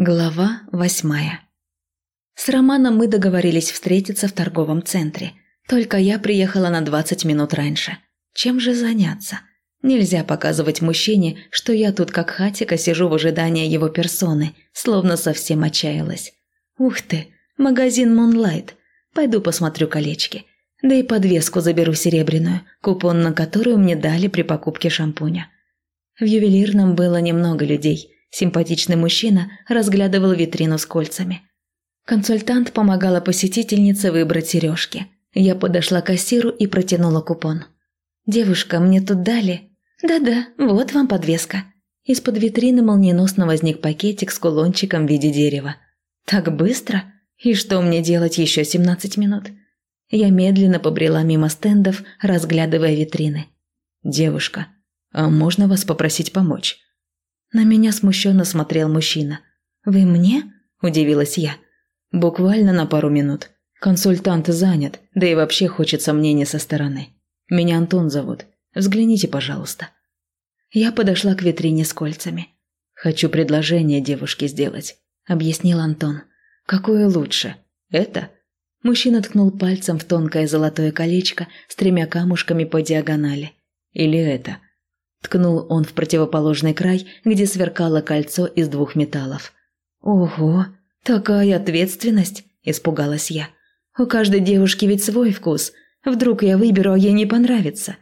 Глава восьмая С Романом мы договорились встретиться в торговом центре. Только я приехала на 20 минут раньше. Чем же заняться? Нельзя показывать мужчине, что я тут как хатика сижу в ожидании его персоны, словно совсем отчаялась. Ух ты, магазин Moonlight. Пойду посмотрю колечки. Да и подвеску заберу серебряную, купон на которую мне дали при покупке шампуня. В ювелирном было немного людей – Симпатичный мужчина разглядывал витрину с кольцами. Консультант помогала посетительнице выбрать сережки. Я подошла к кассиру и протянула купон. «Девушка, мне тут дали?» «Да-да, вот вам подвеска». Из-под витрины молниеносно возник пакетик с кулончиком в виде дерева. «Так быстро? И что мне делать еще 17 минут?» Я медленно побрела мимо стендов, разглядывая витрины. «Девушка, а можно вас попросить помочь?» На меня смущенно смотрел мужчина. «Вы мне?» – удивилась я. «Буквально на пару минут. Консультант занят, да и вообще хочется мнения со стороны. Меня Антон зовут. Взгляните, пожалуйста». Я подошла к витрине с кольцами. «Хочу предложение девушке сделать», – объяснил Антон. «Какое лучше? Это?» Мужчина ткнул пальцем в тонкое золотое колечко с тремя камушками по диагонали. «Или это?» Ткнул он в противоположный край, где сверкало кольцо из двух металлов. «Ого, такая ответственность!» – испугалась я. «У каждой девушки ведь свой вкус. Вдруг я выберу, а ей не понравится».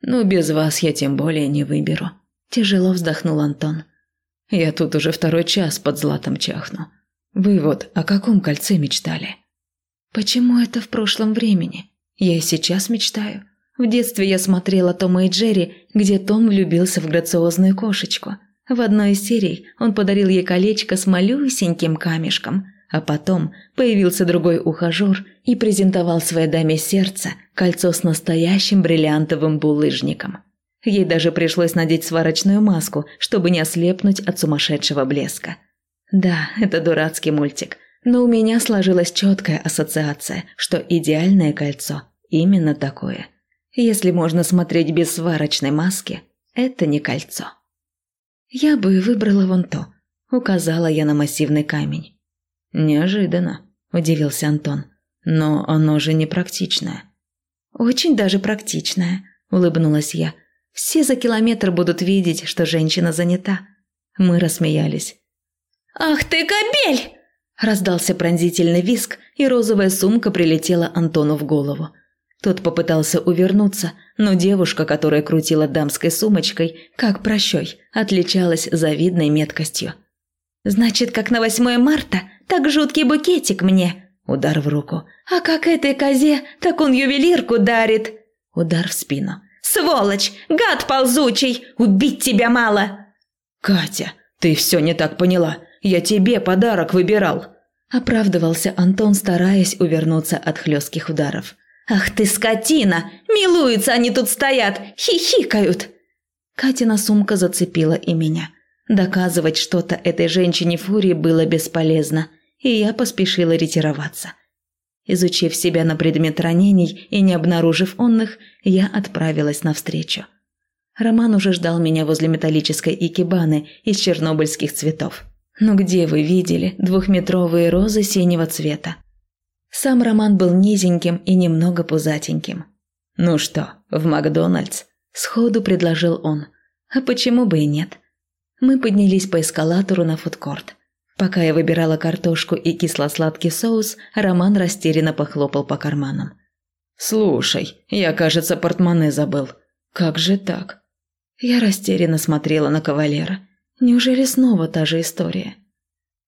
«Ну, без вас я тем более не выберу», – тяжело вздохнул Антон. «Я тут уже второй час под златом чахну. Вы вот о каком кольце мечтали?» «Почему это в прошлом времени? Я и сейчас мечтаю. В детстве я смотрела Тома и Джерри, где Том влюбился в грациозную кошечку. В одной из серий он подарил ей колечко с малюсеньким камешком, а потом появился другой ухажер и презентовал своей даме сердца кольцо с настоящим бриллиантовым булыжником. Ей даже пришлось надеть сварочную маску, чтобы не ослепнуть от сумасшедшего блеска. Да, это дурацкий мультик, но у меня сложилась четкая ассоциация, что идеальное кольцо именно такое – если можно смотреть без сварочной маски, это не кольцо. Я бы выбрала вон то. Указала я на массивный камень. Неожиданно, удивился Антон. Но оно же не практичное. Очень даже практичное, улыбнулась я. Все за километр будут видеть, что женщина занята. Мы рассмеялись. «Ах ты, кобель!» Раздался пронзительный виск, и розовая сумка прилетела Антону в голову. Тот попытался увернуться, но девушка, которая крутила дамской сумочкой, как прощой, отличалась завидной меткостью. «Значит, как на 8 марта, так жуткий букетик мне!» Удар в руку. «А как этой козе, так он ювелирку дарит!» Удар в спину. «Сволочь! Гад ползучий! Убить тебя мало!» «Катя, ты все не так поняла. Я тебе подарок выбирал!» Оправдывался Антон, стараясь увернуться от хлестких ударов. «Ах ты скотина! Милуются они тут стоят, хихикают!» Катина сумка зацепила и меня. Доказывать что-то этой женщине Фурии было бесполезно, и я поспешила ретироваться. Изучив себя на предмет ранений и не обнаружив онных, я отправилась навстречу. Роман уже ждал меня возле металлической икебаны из чернобыльских цветов. «Ну где вы видели двухметровые розы синего цвета?» Сам Роман был низеньким и немного пузатеньким. «Ну что, в Макдональдс?» – сходу предложил он. «А почему бы и нет?» Мы поднялись по эскалатору на фудкорт. Пока я выбирала картошку и кисло-сладкий соус, Роман растерянно похлопал по карманам. «Слушай, я, кажется, портмоне забыл. Как же так?» Я растерянно смотрела на кавалера. Неужели снова та же история?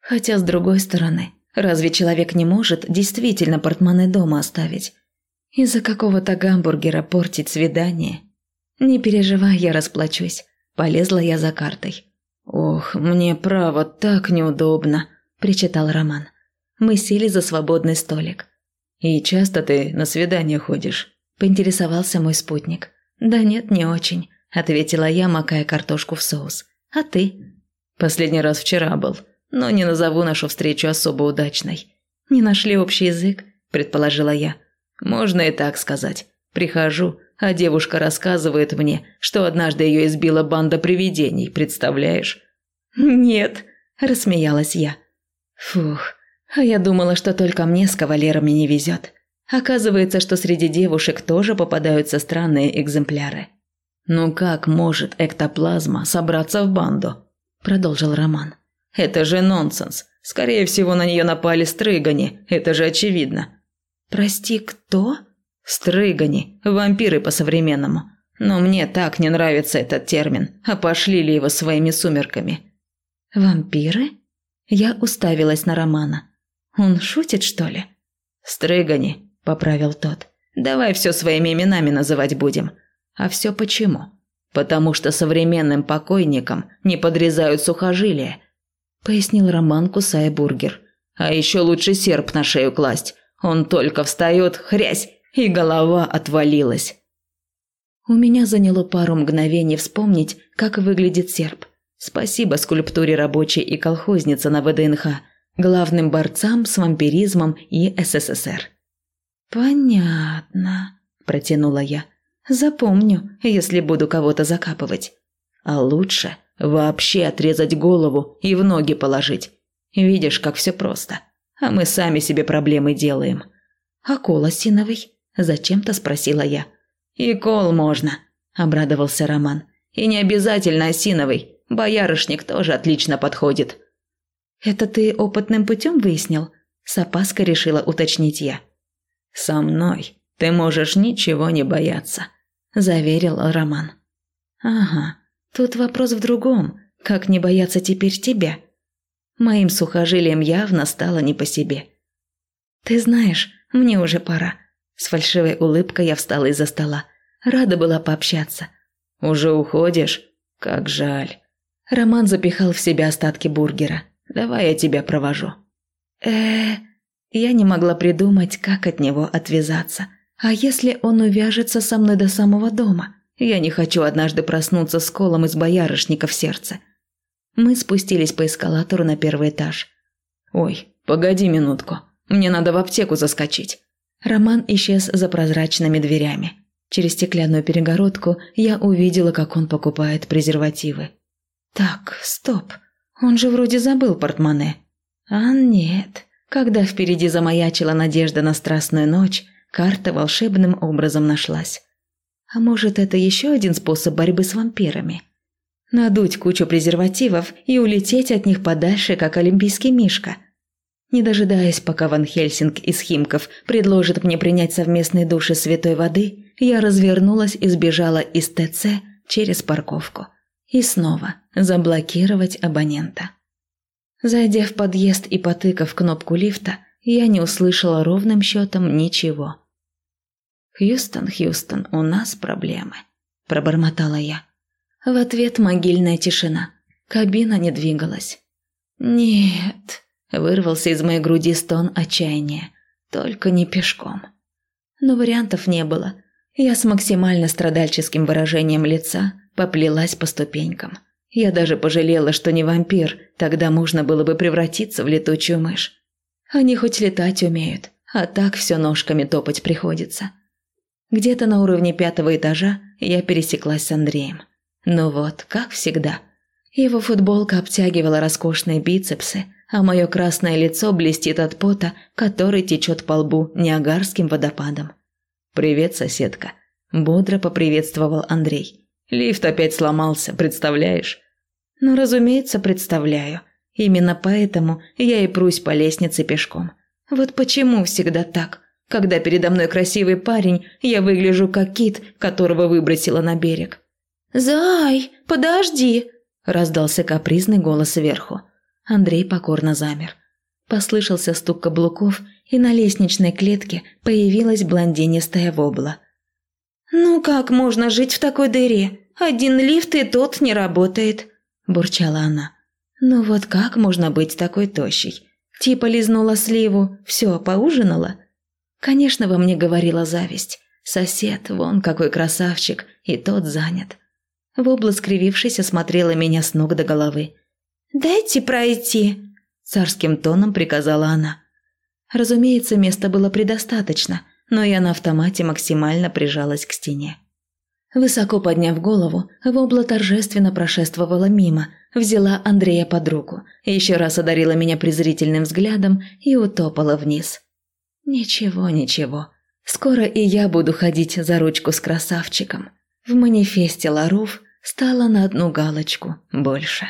Хотя, с другой стороны, Разве человек не может действительно портмоне дома оставить? Из-за какого-то гамбургера портить свидание? Не переживай, я расплачусь. Полезла я за картой. «Ох, мне право так неудобно», – причитал Роман. Мы сели за свободный столик. «И часто ты на свидание ходишь?» – поинтересовался мой спутник. «Да нет, не очень», – ответила я, макая картошку в соус. «А ты?» «Последний раз вчера был но не назову нашу встречу особо удачной. Не нашли общий язык, предположила я. Можно и так сказать. Прихожу, а девушка рассказывает мне, что однажды ее избила банда привидений, представляешь? Нет, – рассмеялась я. «Фух, а я думала, что только мне с кавалерами не везет. Оказывается, что среди девушек тоже попадаются странные экземпляры». «Ну как может эктоплазма собраться в банду?» – продолжил Роман. «Это же нонсенс. Скорее всего, на нее напали стрыгани, это же очевидно». «Прости, кто?» «Стрыгани, вампиры по-современному. Но мне так не нравится этот термин, а пошли ли его своими сумерками». «Вампиры?» Я уставилась на Романа. «Он шутит, что ли?» «Стрыгани», – поправил тот. «Давай все своими именами называть будем. А все почему? Потому что современным покойникам не подрезают сухожилия», – пояснил Роман, кусая бургер. «А еще лучше серп на шею класть. Он только встает, хрясь, и голова отвалилась». У меня заняло пару мгновений вспомнить, как выглядит серп. Спасибо скульптуре рабочей и колхозница на ВДНХ, главным борцам с вампиризмом и СССР. «Понятно», – протянула я. «Запомню, если буду кого-то закапывать. А лучше вообще отрезать голову и в ноги положить. Видишь, как все просто. А мы сами себе проблемы делаем». «А кол осиновый?» – зачем-то спросила я. «И кол можно», – обрадовался Роман. «И не обязательно осиновый. Боярышник тоже отлично подходит». «Это ты опытным путем выяснил?» – с опаской решила уточнить я. «Со мной ты можешь ничего не бояться», – заверил Роман. «Ага, тут вопрос в другом. Как не бояться теперь тебя?» Моим сухожилием явно стало не по себе. «Ты знаешь, мне уже пора. С фальшивой улыбкой я встала из-за стола. Рада была пообщаться. «Уже уходишь? Как жаль». Роман запихал в себя остатки бургера. «Давай я тебя провожу». э Я не могла придумать, как от него отвязаться. А если он увяжется со мной до самого дома? Я не хочу однажды проснуться с колом из боярышника в сердце. Мы спустились по эскалатору на первый этаж. «Ой, погоди минутку. Мне надо в аптеку заскочить». Роман исчез за прозрачными дверями. Через стеклянную перегородку я увидела, как он покупает презервативы. Так, стоп. Он же вроде забыл портмоне. А нет. Когда впереди замаячила надежда на страстную ночь, карта волшебным образом нашлась. А может, это еще один способ борьбы с вампирами? Надуть кучу презервативов и улететь от них подальше, как олимпийский мишка – не дожидаясь, пока Ван Хельсинг из Химков предложит мне принять совместные души святой воды, я развернулась и сбежала из ТЦ через парковку. И снова заблокировать абонента. Зайдя в подъезд и потыкав кнопку лифта, я не услышала ровным счетом ничего. «Хьюстон, Хьюстон, у нас проблемы», – пробормотала я. В ответ могильная тишина. Кабина не двигалась. «Нет», Вырвался из моей груди стон отчаяния. Только не пешком. Но вариантов не было. Я с максимально страдальческим выражением лица поплелась по ступенькам. Я даже пожалела, что не вампир, тогда можно было бы превратиться в летучую мышь. Они хоть летать умеют, а так все ножками топать приходится. Где-то на уровне пятого этажа я пересеклась с Андреем. Ну вот, как всегда. Его футболка обтягивала роскошные бицепсы, а мое красное лицо блестит от пота, который течет по лбу Ниагарским водопадом. «Привет, соседка», – бодро поприветствовал Андрей. «Лифт опять сломался, представляешь?» «Ну, разумеется, представляю. Именно поэтому я и прусь по лестнице пешком. Вот почему всегда так? Когда передо мной красивый парень, я выгляжу как кит, которого выбросила на берег». «Зай, подожди!» – раздался капризный голос сверху. Андрей покорно замер. Послышался стук каблуков, и на лестничной клетке появилась блондинистая вобла. «Ну как можно жить в такой дыре? Один лифт и тот не работает», – бурчала она. «Ну вот как можно быть такой тощей? Типа лизнула сливу, все, поужинала?» Конечно, во мне говорила зависть. Сосед, вон какой красавчик, и тот занят. Вобла, скривившись, осмотрела меня с ног до головы. «Дайте пройти», – царским тоном приказала она. Разумеется, места было предостаточно, но я на автомате максимально прижалась к стене. Высоко подняв голову, Вобла торжественно прошествовала мимо, взяла Андрея под руку, еще раз одарила меня презрительным взглядом и утопала вниз. Ничего, ничего. Скоро и я буду ходить за ручку с красавчиком. В манифесте Ларуф стало на одну галочку больше.